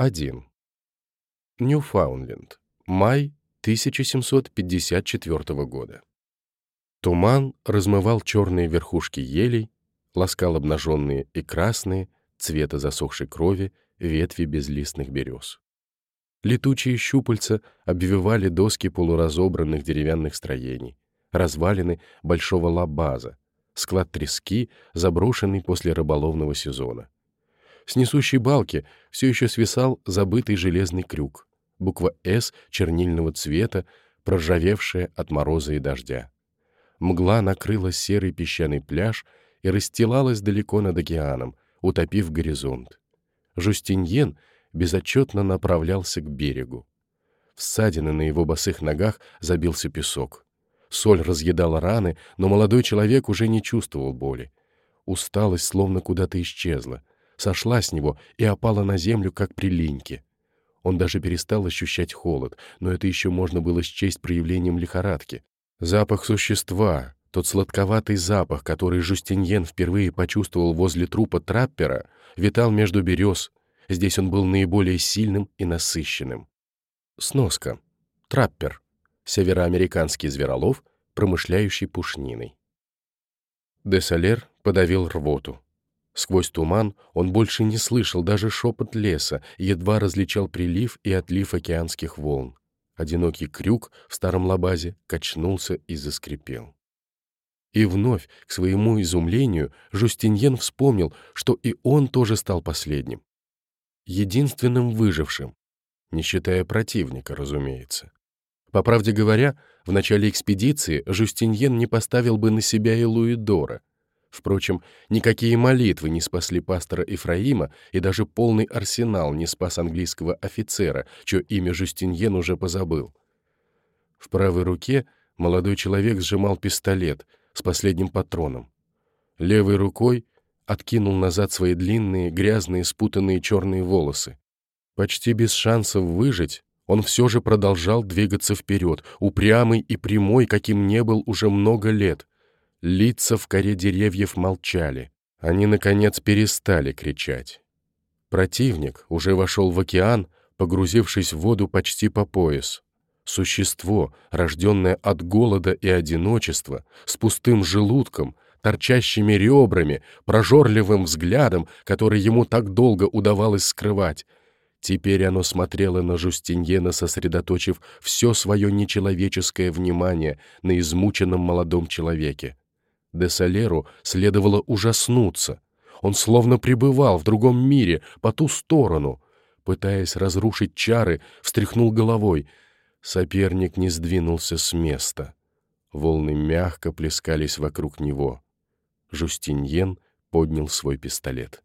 1. Ньюфаундленд. Май 1754 года. Туман размывал черные верхушки елей, ласкал обнаженные и красные, цвета засохшей крови, ветви безлистных берез. Летучие щупальца обвивали доски полуразобранных деревянных строений, развалины большого лабаза, склад трески, заброшенный после рыболовного сезона. С несущей балки все еще свисал забытый железный крюк, буква «С» чернильного цвета, проржавевшая от мороза и дождя. Мгла накрыла серый песчаный пляж и расстилалась далеко над океаном, утопив горизонт. Жустиньен безотчетно направлялся к берегу. В ссадины на его босых ногах забился песок. Соль разъедала раны, но молодой человек уже не чувствовал боли. Усталость словно куда-то исчезла, сошла с него и опала на землю, как при линьке. Он даже перестал ощущать холод, но это еще можно было счесть проявлением лихорадки. Запах существа, тот сладковатый запах, который Жустиньен впервые почувствовал возле трупа траппера, витал между берез. Здесь он был наиболее сильным и насыщенным. Сноска. Траппер североамериканский зверолов, промышляющий пушниной. Десалер подавил рвоту. Сквозь туман он больше не слышал даже шепот леса, едва различал прилив и отлив океанских волн. Одинокий крюк в старом лабазе качнулся и заскрипел. И вновь, к своему изумлению, Жустиньен вспомнил, что и он тоже стал последним. Единственным выжившим, не считая противника, разумеется. По правде говоря, в начале экспедиции Жустиньен не поставил бы на себя и Луидора. Впрочем, никакие молитвы не спасли пастора Ифраима, и даже полный арсенал не спас английского офицера, чье имя Жустиньен уже позабыл. В правой руке молодой человек сжимал пистолет с последним патроном. Левой рукой откинул назад свои длинные, грязные, спутанные черные волосы. Почти без шансов выжить, он все же продолжал двигаться вперед, упрямый и прямой, каким не был уже много лет. Лица в коре деревьев молчали. Они, наконец, перестали кричать. Противник уже вошел в океан, погрузившись в воду почти по пояс. Существо, рожденное от голода и одиночества, с пустым желудком, торчащими ребрами, прожорливым взглядом, который ему так долго удавалось скрывать, Теперь оно смотрело на Жустиньена, сосредоточив все свое нечеловеческое внимание на измученном молодом человеке. Де Солеру следовало ужаснуться. Он словно пребывал в другом мире, по ту сторону. Пытаясь разрушить чары, встряхнул головой. Соперник не сдвинулся с места. Волны мягко плескались вокруг него. Жустиньен поднял свой пистолет.